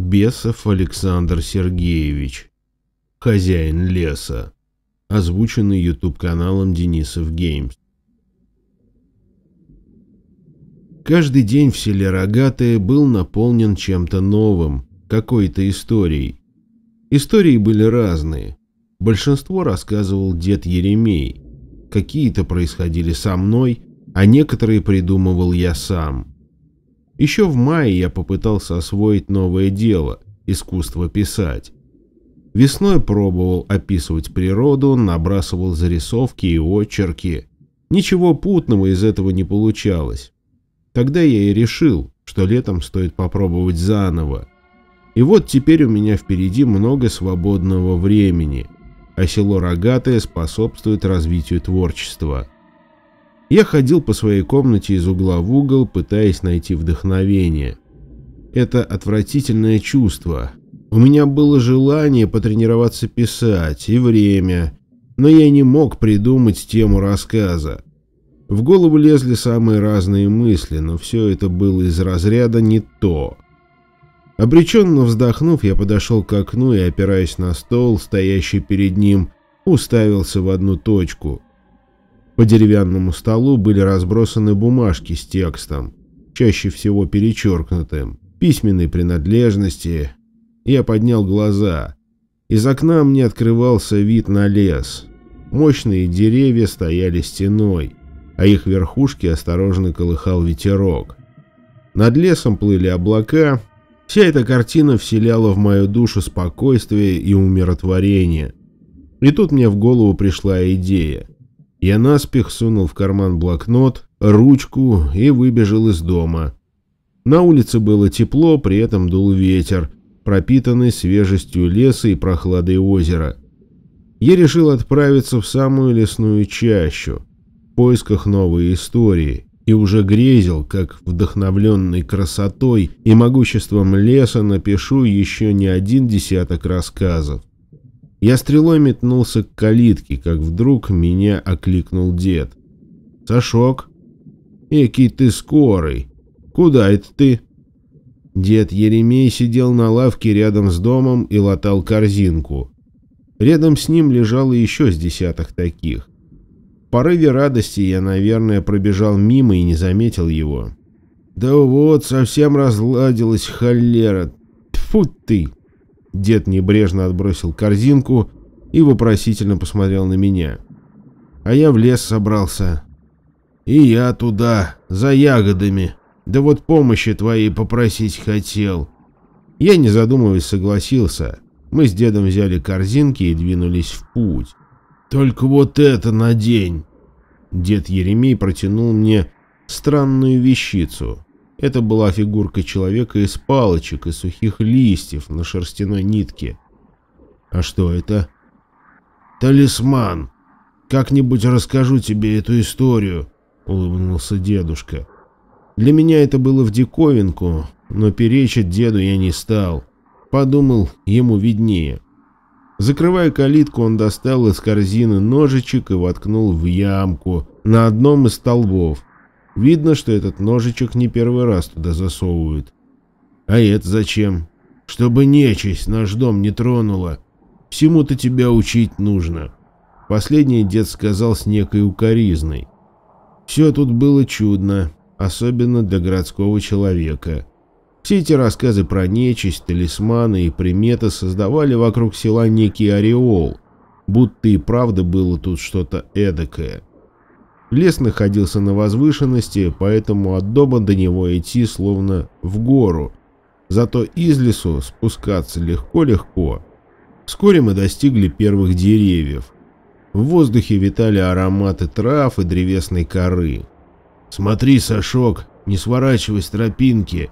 Бесов Александр Сергеевич. Хозяин леса. Озвученный YouTube каналом Денисов Геймс. Каждый день в селе Рогатое был наполнен чем-то новым, какой-то историей. Истории были разные. Большинство рассказывал дед Еремей. Какие-то происходили со мной, а некоторые придумывал я сам. Еще в мае я попытался освоить новое дело – искусство писать. Весной пробовал описывать природу, набрасывал зарисовки и очерки. Ничего путного из этого не получалось. Тогда я и решил, что летом стоит попробовать заново. И вот теперь у меня впереди много свободного времени, а село Рогатое способствует развитию творчества – я ходил по своей комнате из угла в угол, пытаясь найти вдохновение. Это отвратительное чувство. У меня было желание потренироваться писать и время, но я не мог придумать тему рассказа. В голову лезли самые разные мысли, но все это было из разряда не то. Обреченно вздохнув, я подошел к окну и, опираясь на стол, стоящий перед ним, уставился в одну точку — по деревянному столу были разбросаны бумажки с текстом, чаще всего перечеркнутым, письменной принадлежности. Я поднял глаза. Из окна мне открывался вид на лес. Мощные деревья стояли стеной, а их верхушки осторожно колыхал ветерок. Над лесом плыли облака. Вся эта картина вселяла в мою душу спокойствие и умиротворение. И тут мне в голову пришла идея. Я наспех сунул в карман блокнот, ручку и выбежал из дома. На улице было тепло, при этом дул ветер, пропитанный свежестью леса и прохладой озера. Я решил отправиться в самую лесную чащу, в поисках новой истории, и уже грезил, как вдохновленный красотой и могуществом леса напишу еще не один десяток рассказов. Я стрелой метнулся к калитке, как вдруг меня окликнул дед. «Сашок, экий ты скорый! Куда это ты?» Дед Еремей сидел на лавке рядом с домом и латал корзинку. Рядом с ним лежало еще с десяток таких. В порыве радости я, наверное, пробежал мимо и не заметил его. «Да вот, совсем разладилась холера! Тьфу ты!» Дед небрежно отбросил корзинку и вопросительно посмотрел на меня. А я в лес собрался. И я туда, за ягодами. Да вот помощи твоей попросить хотел. Я, не задумываясь, согласился. Мы с дедом взяли корзинки и двинулись в путь. Только вот это на день. Дед Еремей протянул мне странную вещицу. Это была фигурка человека из палочек и сухих листьев на шерстяной нитке. А что это? Талисман. Как-нибудь расскажу тебе эту историю, улыбнулся дедушка. Для меня это было в диковинку, но перечить деду я не стал. Подумал, ему виднее. Закрывая калитку, он достал из корзины ножичек и воткнул в ямку на одном из столбов. Видно, что этот ножичек не первый раз туда засовывают. А это зачем? Чтобы нечисть наш дом не тронула. Всему-то тебя учить нужно. Последний дед сказал с некой укоризной. Все тут было чудно, особенно для городского человека. Все эти рассказы про нечисть, талисманы и приметы создавали вокруг села некий ореол, будто и правда было тут что-то эдакое. Лес находился на возвышенности, поэтому от дома до него идти словно в гору. Зато из лесу спускаться легко-легко. Вскоре мы достигли первых деревьев. В воздухе витали ароматы трав и древесной коры. «Смотри, Сашок, не сворачивай с тропинки,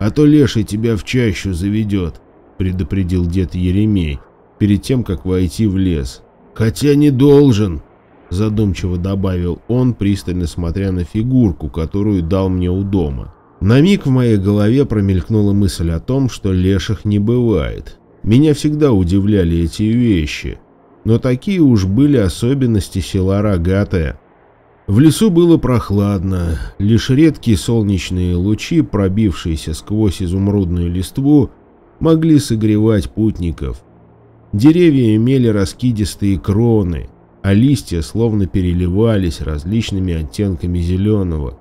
а то леший тебя в чащу заведет», — предупредил дед Еремей перед тем, как войти в лес. «Хотя не должен», задумчиво добавил он, пристально смотря на фигурку, которую дал мне у дома. На миг в моей голове промелькнула мысль о том, что леших не бывает. Меня всегда удивляли эти вещи, но такие уж были особенности села Рогатая. В лесу было прохладно, лишь редкие солнечные лучи, пробившиеся сквозь изумрудную листву, могли согревать путников. Деревья имели раскидистые кроны, а листья словно переливались различными оттенками зеленого.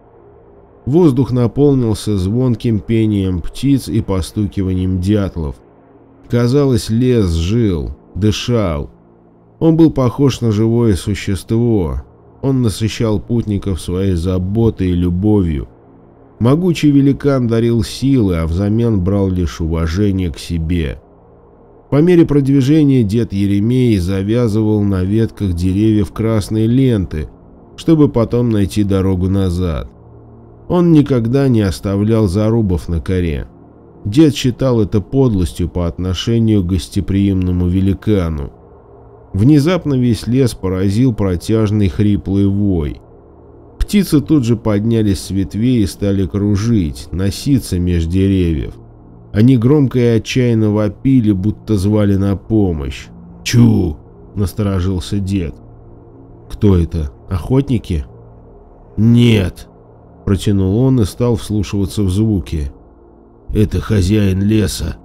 Воздух наполнился звонким пением птиц и постукиванием дятлов. Казалось, лес жил, дышал. Он был похож на живое существо. Он насыщал путников своей заботой и любовью. Могучий великан дарил силы, а взамен брал лишь уважение к себе. По мере продвижения дед Еремей завязывал на ветках деревьев красные ленты, чтобы потом найти дорогу назад. Он никогда не оставлял зарубов на коре. Дед считал это подлостью по отношению к гостеприимному великану. Внезапно весь лес поразил протяжный хриплый вой. Птицы тут же поднялись с ветвей и стали кружить, носиться меж деревьев. Они громко и отчаянно вопили, будто звали на помощь. «Чу!» — насторожился дед. «Кто это? Охотники?» «Нет!» — протянул он и стал вслушиваться в звуки. «Это хозяин леса».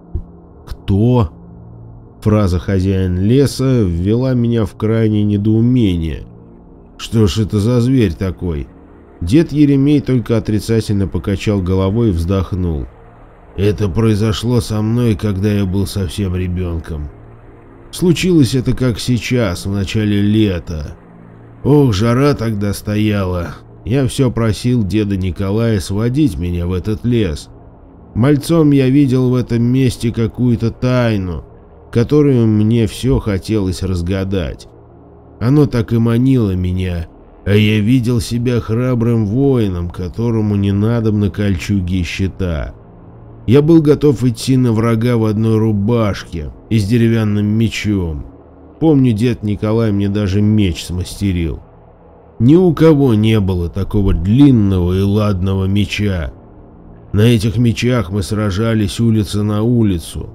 «Кто?» Фраза «хозяин леса» ввела меня в крайнее недоумение. Что ж это за зверь такой? Дед Еремей только отрицательно покачал головой и вздохнул. Это произошло со мной, когда я был совсем ребенком. Случилось это как сейчас, в начале лета. Ох, жара тогда стояла. Я все просил деда Николая сводить меня в этот лес. Мальцом я видел в этом месте какую-то тайну, которую мне все хотелось разгадать. Оно так и манило меня, а я видел себя храбрым воином, которому не надо на кольчуги и щита. Я был готов идти на врага в одной рубашке и с деревянным мечом. Помню, дед Николай мне даже меч смастерил. Ни у кого не было такого длинного и ладного меча. На этих мечах мы сражались улица на улицу.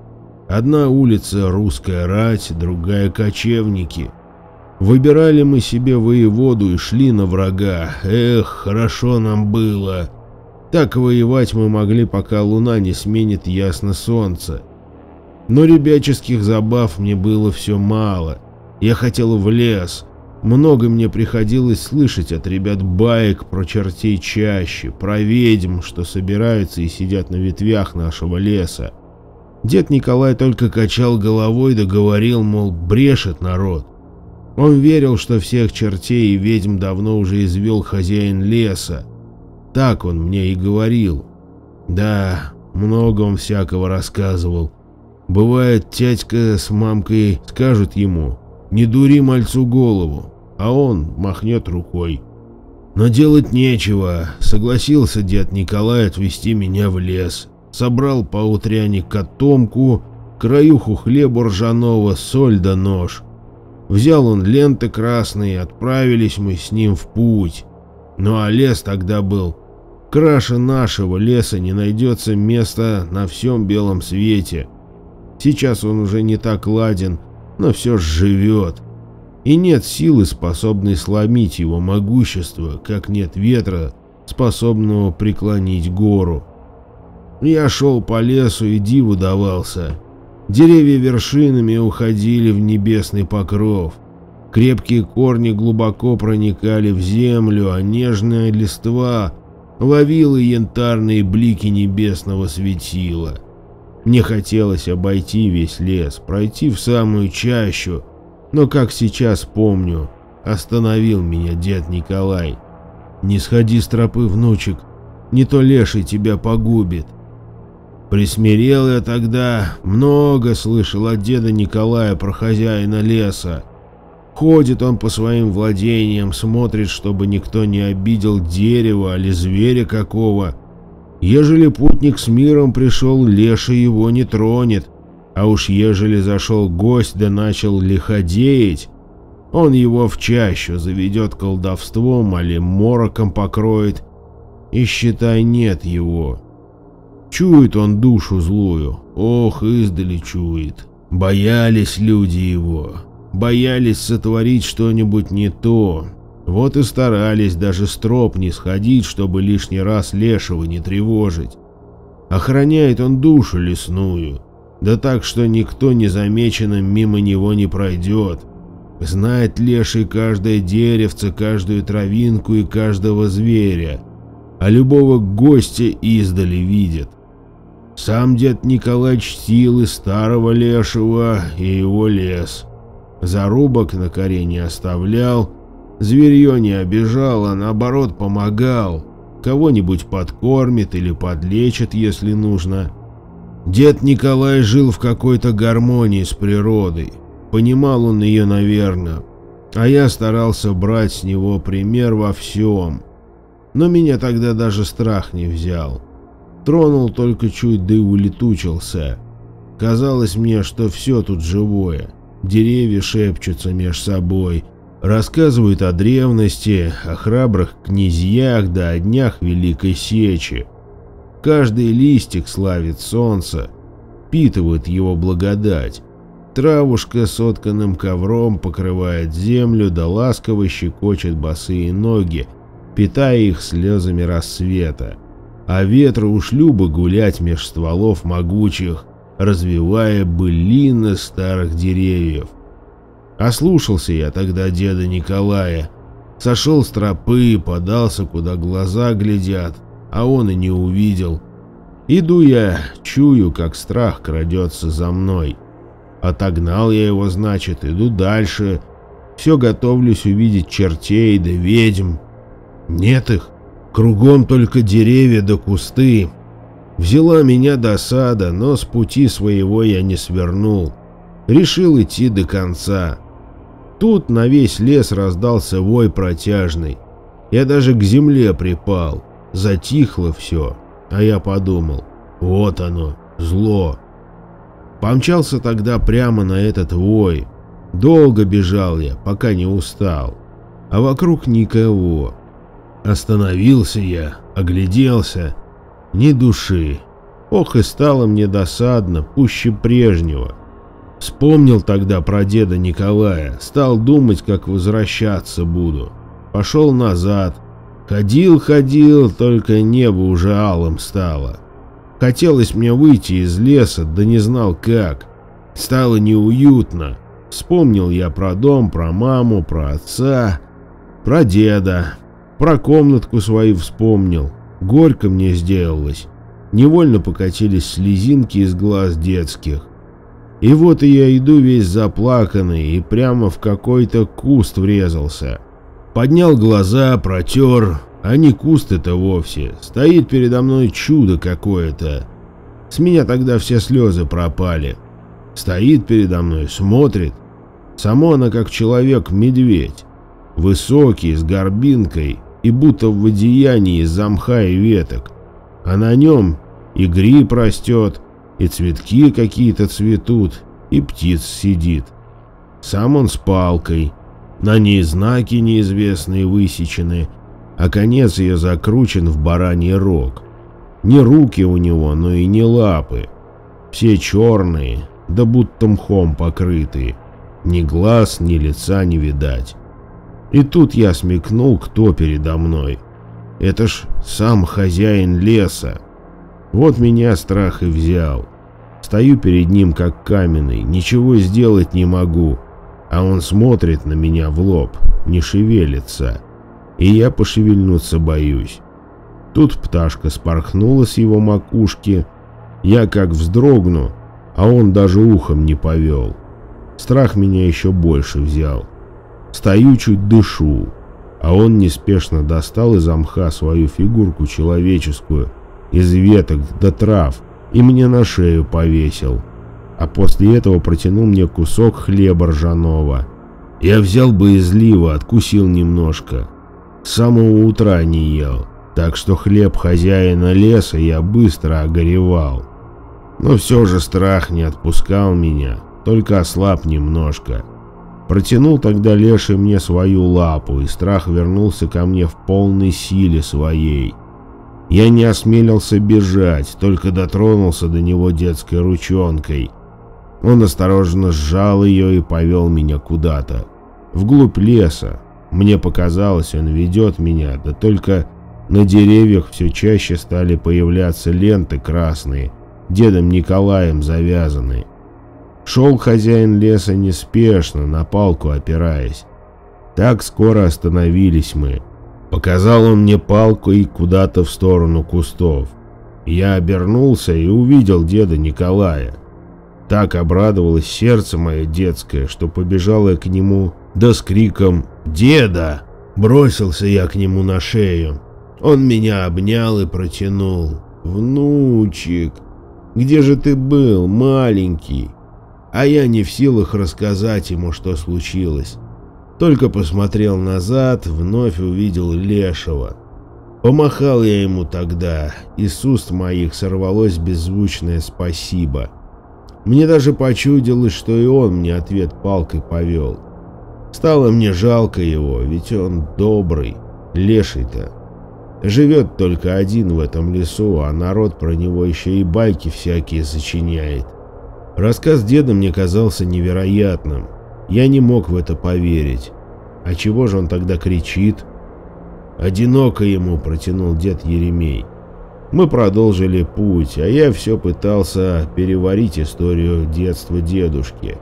Одна улица — русская рать, другая — кочевники — Выбирали мы себе воеводу и шли на врага. Эх, хорошо нам было. Так воевать мы могли, пока луна не сменит ясно солнце. Но ребяческих забав мне было все мало. Я хотел в лес. Много мне приходилось слышать от ребят баек про чертей чаще, про ведьм, что собираются и сидят на ветвях нашего леса. Дед Николай только качал головой да говорил, мол, брешет народ. Он верил, что всех чертей и ведьм давно уже извел хозяин леса. Так он мне и говорил. Да, много он всякого рассказывал. Бывает, тятька с мамкой скажут ему, не дури мальцу голову, а он махнет рукой. Но делать нечего, согласился дед Николай отвезти меня в лес. Собрал по утряне котомку, краюху хлеба ржаного, соль да нож. Взял он ленты красные, отправились мы с ним в путь. Ну а лес тогда был. Краше нашего леса не найдется места на всем белом свете. Сейчас он уже не так ладен, но все живет. И нет силы, способной сломить его могущество, как нет ветра, способного преклонить гору. Я шел по лесу и диву давался. Деревья вершинами уходили в небесный покров. Крепкие корни глубоко проникали в землю, а нежная листва ловила янтарные блики небесного светила. Мне хотелось обойти весь лес, пройти в самую чащу, но, как сейчас помню, остановил меня дед Николай. «Не сходи с тропы, внучек, не то леший тебя погубит». Присмирел я тогда, много слышал от деда Николая про хозяина леса. Ходит он по своим владениям, смотрит, чтобы никто не обидел дерево или зверя какого. Ежели путник с миром пришел, леший его не тронет, а уж ежели зашел гость да начал лиходеять, он его в чащу заведет колдовством или мороком покроет, и считай нет его. Чует он душу злую, ох, издали чует. Боялись люди его, боялись сотворить что-нибудь не то. Вот и старались даже строп не сходить, чтобы лишний раз лешего не тревожить. Охраняет он душу лесную. Да так, что никто незамеченным мимо него не пройдет. Знает леший каждое деревце, каждую травинку и каждого зверя, а любого гостя издали видит. Сам дед Николай чтил и старого лешего, и его лес. Зарубок на коре не оставлял, зверье не обижал, а наоборот помогал. Кого-нибудь подкормит или подлечит, если нужно. Дед Николай жил в какой-то гармонии с природой. Понимал он ее, наверное. А я старался брать с него пример во всем. Но меня тогда даже страх не взял. Тронул только чуть, да и улетучился. Казалось мне, что все тут живое. Деревья шепчутся меж собой, рассказывают о древности, о храбрых князьях да о днях Великой Сечи. Каждый листик славит солнце, впитывает его благодать. Травушка сотканным ковром покрывает землю, да ласково щекочет босые ноги, питая их слезами рассвета. А ветру ушлю бы гулять меж стволов могучих, развивая былины старых деревьев. Ослушался я тогда деда Николая, сошел с тропы, подался, куда глаза глядят, а он и не увидел. Иду я, чую, как страх крадется за мной. Отогнал я его, значит, иду дальше. Все готовлюсь увидеть чертей да ведьм. Нет их, кругом только деревья да кусты. Взяла меня досада, но с пути своего я не свернул. Решил идти до конца. Тут на весь лес раздался вой протяжный. Я даже к земле припал. Затихло все, а я подумал, вот оно, зло. Помчался тогда прямо на этот вой. Долго бежал я, пока не устал. А вокруг никого. Остановился я, огляделся. Ни души. Ох, и стало мне досадно, пуще прежнего. Вспомнил тогда про деда Николая, стал думать, как возвращаться буду. Пошел назад, Ходил, ходил, только небо уже алым стало. Хотелось мне выйти из леса, да не знал как. Стало неуютно. Вспомнил я про дом, про маму, про отца, про деда. Про комнатку свою вспомнил. Горько мне сделалось. Невольно покатились слезинки из глаз детских. И вот я иду весь заплаканный и прямо в какой-то куст врезался. Поднял глаза, протер, а не куст это вовсе. Стоит передо мной чудо какое-то. С меня тогда все слезы пропали. Стоит передо мной, смотрит. Само она как человек-медведь. Высокий, с горбинкой и будто в одеянии из замха и веток. А на нем и гриб растет, и цветки какие-то цветут, и птиц сидит. Сам он с палкой, на ней знаки неизвестные высечены, а конец ее закручен в бараний рог. Не руки у него, но и не лапы. Все черные, да будто мхом покрытые. Ни глаз, ни лица не видать. И тут я смекнул, кто передо мной. Это ж сам хозяин леса. Вот меня страх и взял. Стою перед ним как каменный, ничего сделать не могу а он смотрит на меня в лоб, не шевелится, и я пошевельнуться боюсь. Тут пташка спорхнула с его макушки, я как вздрогну, а он даже ухом не повел. Страх меня еще больше взял. Стою чуть дышу, а он неспешно достал из мха свою фигурку человеческую, из веток до трав, и мне на шею повесил а после этого протянул мне кусок хлеба ржаного. Я взял бы излива, откусил немножко. С самого утра не ел, так что хлеб хозяина леса я быстро огоревал. Но все же страх не отпускал меня, только ослаб немножко. Протянул тогда леший мне свою лапу, и страх вернулся ко мне в полной силе своей. Я не осмелился бежать, только дотронулся до него детской ручонкой — он осторожно сжал ее и повел меня куда-то. Вглубь леса. Мне показалось, он ведет меня, да только на деревьях все чаще стали появляться ленты красные, дедом Николаем завязаны. Шел хозяин леса неспешно, на палку опираясь. Так скоро остановились мы. Показал он мне палку и куда-то в сторону кустов. Я обернулся и увидел деда Николая. Так обрадовалось сердце мое детское, что побежал я к нему, да с криком «Деда!» Бросился я к нему на шею. Он меня обнял и протянул. «Внучек, где же ты был, маленький?» А я не в силах рассказать ему, что случилось. Только посмотрел назад, вновь увидел Лешего. Помахал я ему тогда, и с уст моих сорвалось беззвучное «спасибо». Мне даже почудилось, что и он мне ответ палкой повел. Стало мне жалко его, ведь он добрый, леший-то. Живет только один в этом лесу, а народ про него еще и байки всякие сочиняет. Рассказ деда мне казался невероятным. Я не мог в это поверить. А чего же он тогда кричит? Одиноко ему протянул дед Еремей. Мы продолжили путь, а я все пытался переварить историю детства дедушки.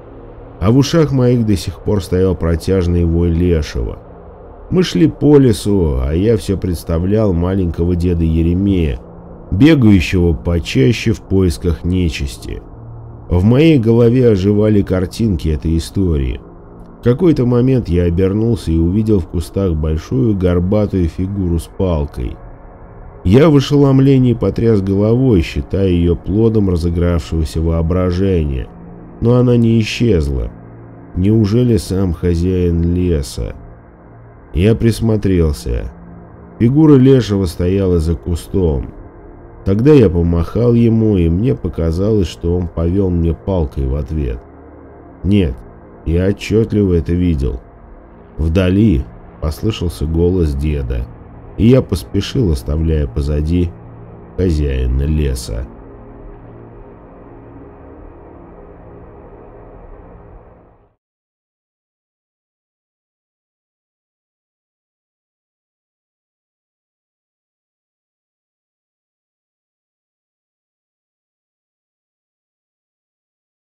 А в ушах моих до сих пор стоял протяжный вой лешего. Мы шли по лесу, а я все представлял маленького деда Еремея, бегающего почаще в поисках нечисти. В моей голове оживали картинки этой истории. В какой-то момент я обернулся и увидел в кустах большую горбатую фигуру с палкой. Я в ошеломлении потряс головой, считая ее плодом разыгравшегося воображения, но она не исчезла. Неужели сам хозяин леса? Я присмотрелся. Фигура лешего стояла за кустом. Тогда я помахал ему, и мне показалось, что он повел мне палкой в ответ. Нет, я отчетливо это видел. Вдали послышался голос деда, и я поспешил, оставляя позади хозяина леса.